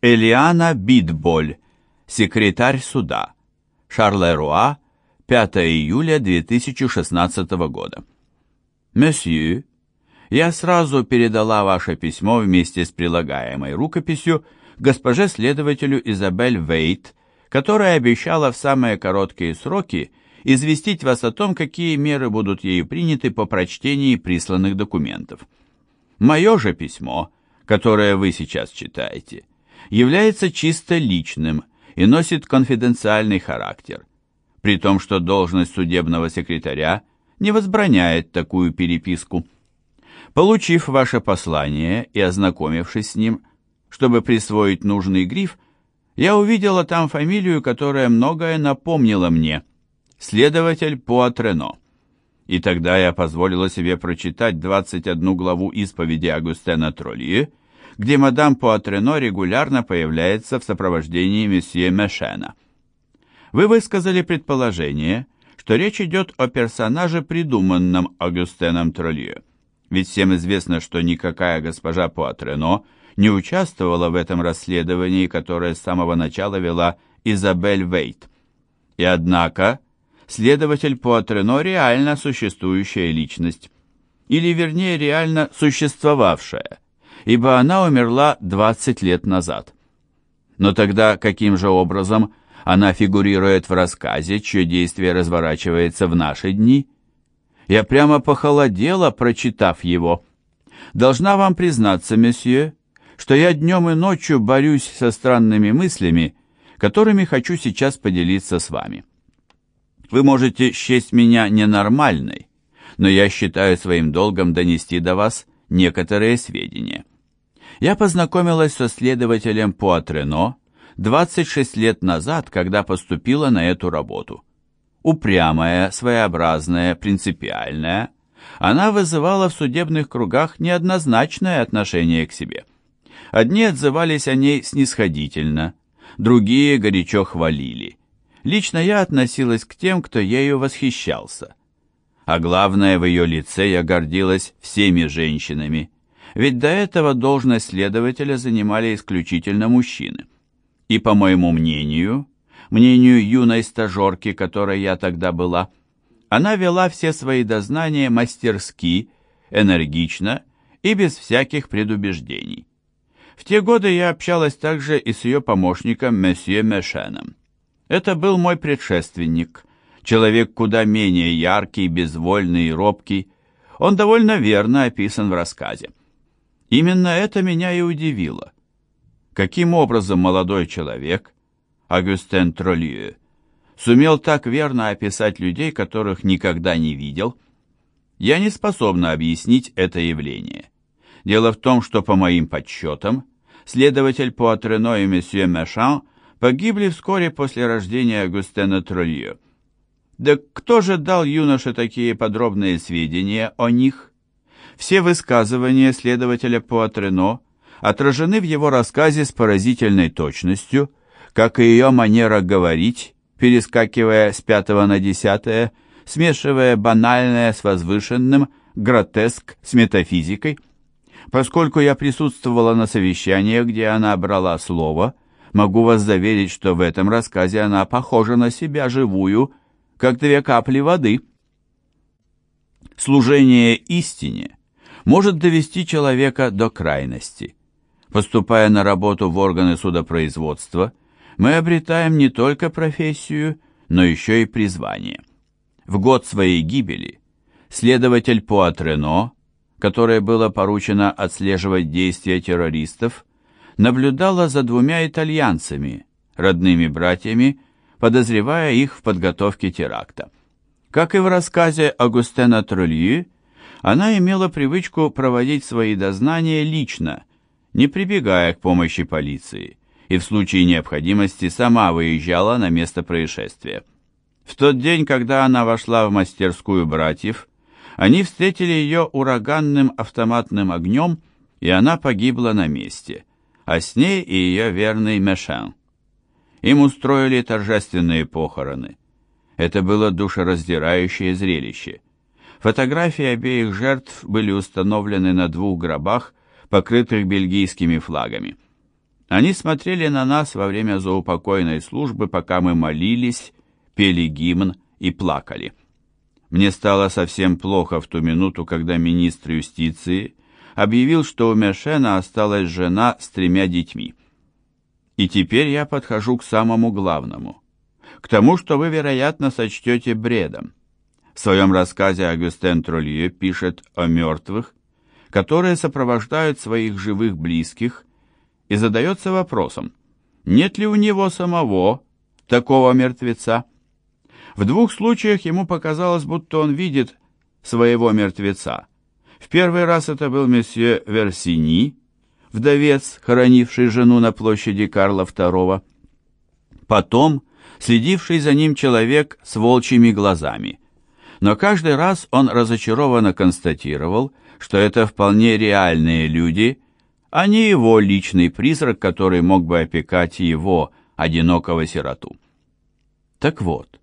Элиана Бидболь, секретарь суда. Шарлеруа, 5 июля 2016 года. Месье, я сразу передала ваше письмо вместе с прилагаемой рукописью госпоже следователю Изабель Вейт, которая обещала в самые короткие сроки известить вас о том, какие меры будут ею приняты по прочтении присланных документов. Мое же письмо, которое вы сейчас читаете, является чисто личным и носит конфиденциальный характер, при том, что должность судебного секретаря не возбраняет такую переписку. Получив ваше послание и ознакомившись с ним, чтобы присвоить нужный гриф, я увидела там фамилию, которая многое напомнила мне. Следователь Пуатрено. И тогда я позволила себе прочитать 21 главу исповеди Агустена Троллье, где мадам Пуатрено регулярно появляется в сопровождении месье Мешена. Вы высказали предположение, что речь идет о персонаже, придуманном Агустеном Троллье. Ведь всем известно, что никакая госпожа Пуатрено не участвовала в этом расследовании, которое с самого начала вела Изабель Вейт. И однако следователь Пуатрено реально существующая личность, или вернее реально существовавшая, ибо она умерла 20 лет назад. Но тогда каким же образом она фигурирует в рассказе, чье действие разворачивается в наши дни? Я прямо похолодела, прочитав его. Должна вам признаться, месье, что я днем и ночью борюсь со странными мыслями, которыми хочу сейчас поделиться с вами. Вы можете счесть меня ненормальной, но я считаю своим долгом донести до вас некоторые сведения. Я познакомилась со следователем Пуатрено 26 лет назад, когда поступила на эту работу. Упрямая, своеобразная, принципиальная, она вызывала в судебных кругах неоднозначное отношение к себе. Одни отзывались о ней снисходительно, другие горячо хвалили. Лично я относилась к тем, кто ею восхищался. А главное, в ее лице я гордилась всеми женщинами, ведь до этого должность следователя занимали исключительно мужчины. И, по моему мнению, мнению юной стажерки, которой я тогда была, она вела все свои дознания мастерски, энергично и без всяких предубеждений. В те годы я общалась также и с ее помощником месье Мешеном. Это был мой предшественник, человек куда менее яркий, безвольный и робкий. Он довольно верно описан в рассказе. Именно это меня и удивило. Каким образом молодой человек, Агюстен Троллиeu, сумел так верно описать людей, которых никогда не видел? Я не способна объяснить это явление. Дело в том, что, по моим подсчетам, следователь Пуатрено и месье Мешан погибли вскоре после рождения Агустена Тролье. Да кто же дал юноше такие подробные сведения о них? Все высказывания следователя Пуатрено отражены в его рассказе с поразительной точностью, как и ее манера говорить, перескакивая с пятого на десятое, смешивая банальное с возвышенным, гротеск с метафизикой. Поскольку я присутствовала на совещании, где она брала слово, могу вас заверить, что в этом рассказе она похожа на себя живую, как две капли воды. Служение истине может довести человека до крайности. Поступая на работу в органы судопроизводства, мы обретаем не только профессию, но еще и призвание. В год своей гибели следователь Пуатрено, которое было поручено отслеживать действия террористов, наблюдала за двумя итальянцами, родными братьями, подозревая их в подготовке теракта. Как и в рассказе Агустена Трольи, она имела привычку проводить свои дознания лично, не прибегая к помощи полиции, и в случае необходимости сама выезжала на место происшествия. В тот день, когда она вошла в мастерскую братьев, они встретили ее ураганным автоматным огнем, и она погибла на месте, а с ней и ее верный Мешан. Им устроили торжественные похороны. Это было душераздирающее зрелище. Фотографии обеих жертв были установлены на двух гробах, покрытых бельгийскими флагами. Они смотрели на нас во время заупокойной службы, пока мы молились, пели гимн и плакали. Мне стало совсем плохо в ту минуту, когда министр юстиции объявил, что у Мешена осталась жена с тремя детьми. И теперь я подхожу к самому главному, к тому, что вы, вероятно, сочтете бредом. В своем рассказе Агюстен Тролье пишет о мертвых, которые сопровождают своих живых близких, и задается вопросом, нет ли у него самого такого мертвеца? В двух случаях ему показалось, будто он видит своего мертвеца. В первый раз это был месье Версини, вдовец, хоронивший жену на площади Карла II. Потом следивший за ним человек с волчьими глазами. Но каждый раз он разочарованно констатировал, что это вполне реальные люди, а не его личный призрак, который мог бы опекать его, одинокого сироту. Так вот,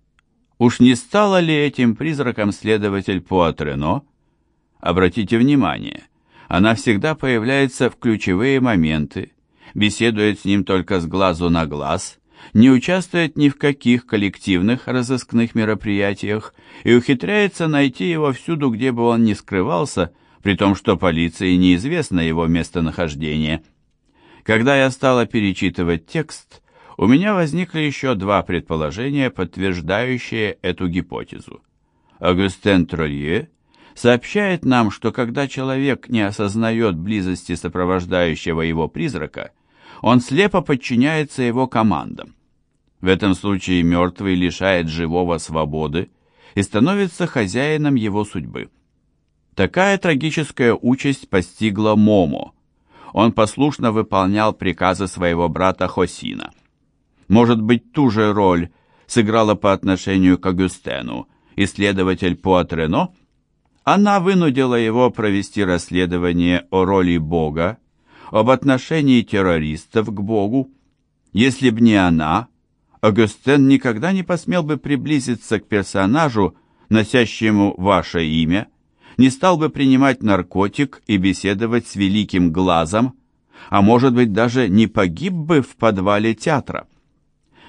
уж не стало ли этим призраком следователь Пуатрено? Обратите внимание, она всегда появляется в ключевые моменты, беседует с ним только с глазу на глаз, не участвует ни в каких коллективных разыскных мероприятиях и ухитряется найти его всюду, где бы он ни скрывался, при том, что полиции неизвестно его местонахождение. Когда я стала перечитывать текст, у меня возникли еще два предположения, подтверждающие эту гипотезу. Агустен Тролье сообщает нам, что когда человек не осознает близости сопровождающего его призрака, он слепо подчиняется его командам. В этом случае мертвый лишает живого свободы и становится хозяином его судьбы. Такая трагическая участь постигла Момо. Он послушно выполнял приказы своего брата Хосина. Может быть, ту же роль сыграла по отношению к Агюстену исследователь Пуатрено? Она вынудила его провести расследование о роли Бога, об отношении террористов к Богу. Если б не она, Агюстен никогда не посмел бы приблизиться к персонажу, носящему ваше имя, не стал бы принимать наркотик и беседовать с великим глазом, а может быть даже не погиб бы в подвале театра.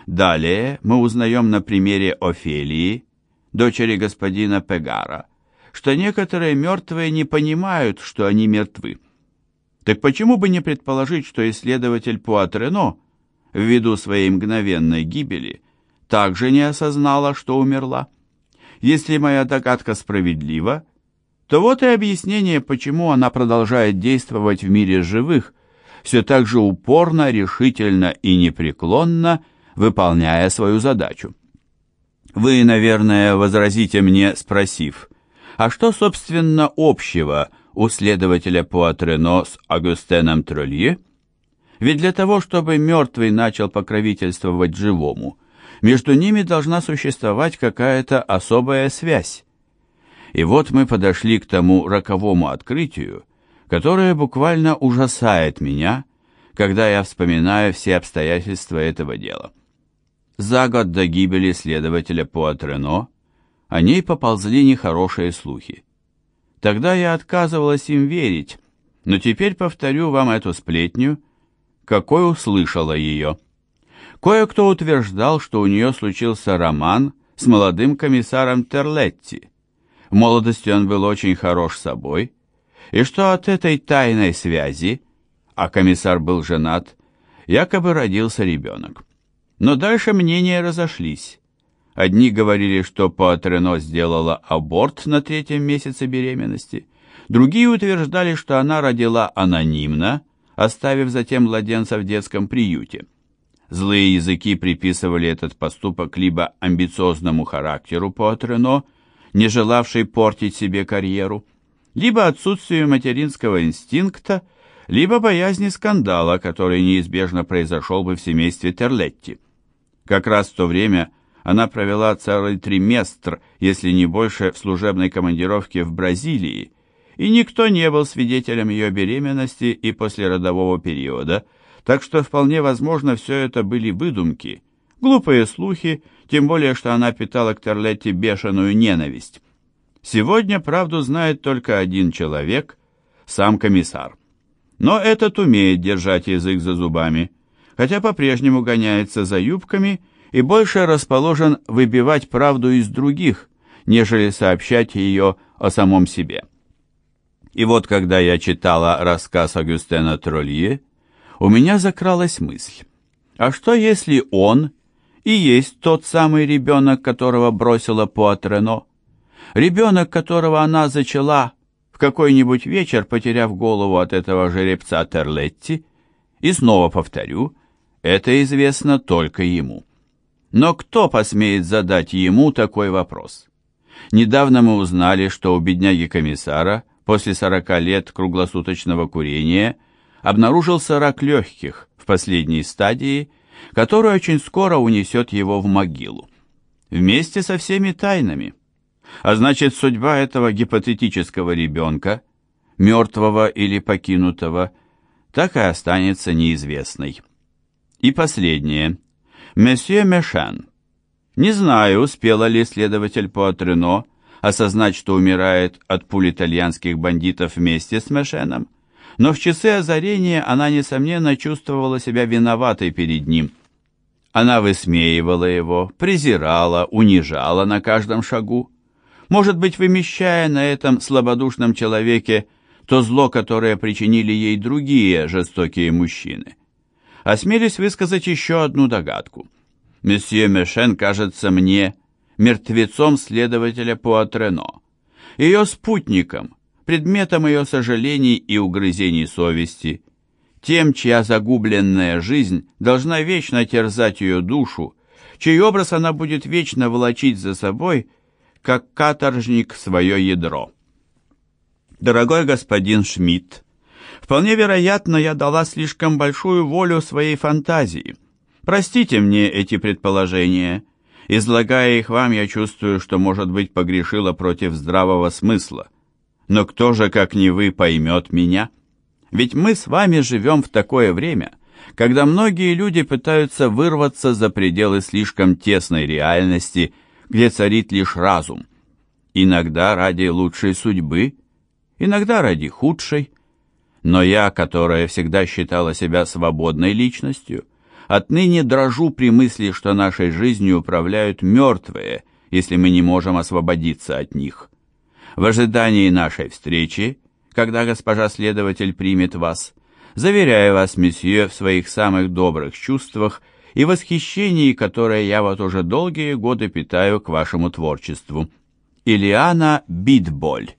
Далее мы узнаем на примере Офелии, дочери господина Пегара, что некоторые мертвые не понимают, что они мертвы. Так почему бы не предположить, что исследователь Пуатрено, ввиду своей мгновенной гибели, также не осознала, что умерла? Если моя догадка справедлива, то вот и объяснение, почему она продолжает действовать в мире живых, все так же упорно, решительно и непреклонно выполняя свою задачу. Вы, наверное, возразите мне, спросив, а что, собственно, общего у следователя Пуатрено с Агустеном Тролье? Ведь для того, чтобы мертвый начал покровительствовать живому, между ними должна существовать какая-то особая связь. И вот мы подошли к тому роковому открытию, которое буквально ужасает меня, когда я вспоминаю все обстоятельства этого дела. За год до гибели следователя Пуатрено о ней поползли нехорошие слухи. Тогда я отказывалась им верить, но теперь повторю вам эту сплетню, какой услышала ее. Кое-кто утверждал, что у нее случился роман с молодым комиссаром Терлетти, в молодости он был очень хорош собой, и что от этой тайной связи, а комиссар был женат, якобы родился ребенок. Но дальше мнения разошлись. Одни говорили, что Пуатрено сделала аборт на третьем месяце беременности, другие утверждали, что она родила анонимно, оставив затем младенца в детском приюте. Злые языки приписывали этот поступок либо амбициозному характеру Пуатрено, не желавший портить себе карьеру, либо отсутствию материнского инстинкта, либо боязни скандала, который неизбежно произошел бы в семействе Терлетти. Как раз в то время она провела целый триместр, если не больше, в служебной командировке в Бразилии, и никто не был свидетелем ее беременности и послеродового периода, так что вполне возможно все это были выдумки, глупые слухи, тем более, что она питала к Терлетти бешеную ненависть. Сегодня правду знает только один человек, сам комиссар. Но этот умеет держать язык за зубами. хотя по-прежнему гоняется за юбками и больше расположен выбивать правду из других, нежели сообщать ее о самом себе. И вот когда я читала рассказ Агюстена Тролье, у меня закралась мысль, а что если он и есть тот самый ребенок, которого бросила Пуатрено? Ребенок, которого она зачала в какой-нибудь вечер, потеряв голову от этого жеребца Терлетти, и снова повторю, это известно только ему. Но кто посмеет задать ему такой вопрос? Недавно мы узнали, что у бедняги-комиссара после 40 лет круглосуточного курения обнаружился рак легких в последней стадии, который очень скоро унесет его в могилу. Вместе со всеми тайнами. А значит, судьба этого гипотетического ребенка, мертвого или покинутого, так и останется неизвестной. И последнее. Месье Мешан. Не знаю, успела ли следователь Пуатрено осознать, что умирает от пуль итальянских бандитов вместе с Мешеном, но в часы озарения она, несомненно, чувствовала себя виноватой перед ним. Она высмеивала его, презирала, унижала на каждом шагу, может быть, вымещая на этом слабодушном человеке то зло, которое причинили ей другие жестокие мужчины. Осмелюсь высказать еще одну догадку. Месье Мешен кажется мне мертвецом следователя Пуатрено, ее спутником, предметом ее сожалений и угрызений совести, тем, чья загубленная жизнь должна вечно терзать ее душу, чей образ она будет вечно волочить за собой, как каторжник свое ядро. Дорогой господин Шмидт, вполне вероятно, я дала слишком большую волю своей фантазии. Простите мне эти предположения. Излагая их вам, я чувствую, что, может быть, погрешила против здравого смысла. Но кто же, как не вы, поймет меня? Ведь мы с вами живем в такое время, когда многие люди пытаются вырваться за пределы слишком тесной реальности, где царит лишь разум. Иногда ради лучшей судьбы, иногда ради худшей. Но я, которая всегда считала себя свободной личностью, отныне дрожу при мысли, что нашей жизнью управляют мертвые, если мы не можем освободиться от них. В ожидании нашей встречи когда госпожа следователь примет вас. Заверяю вас, месье, в своих самых добрых чувствах и восхищении, которое я вот уже долгие годы питаю к вашему творчеству. Илиана Битболь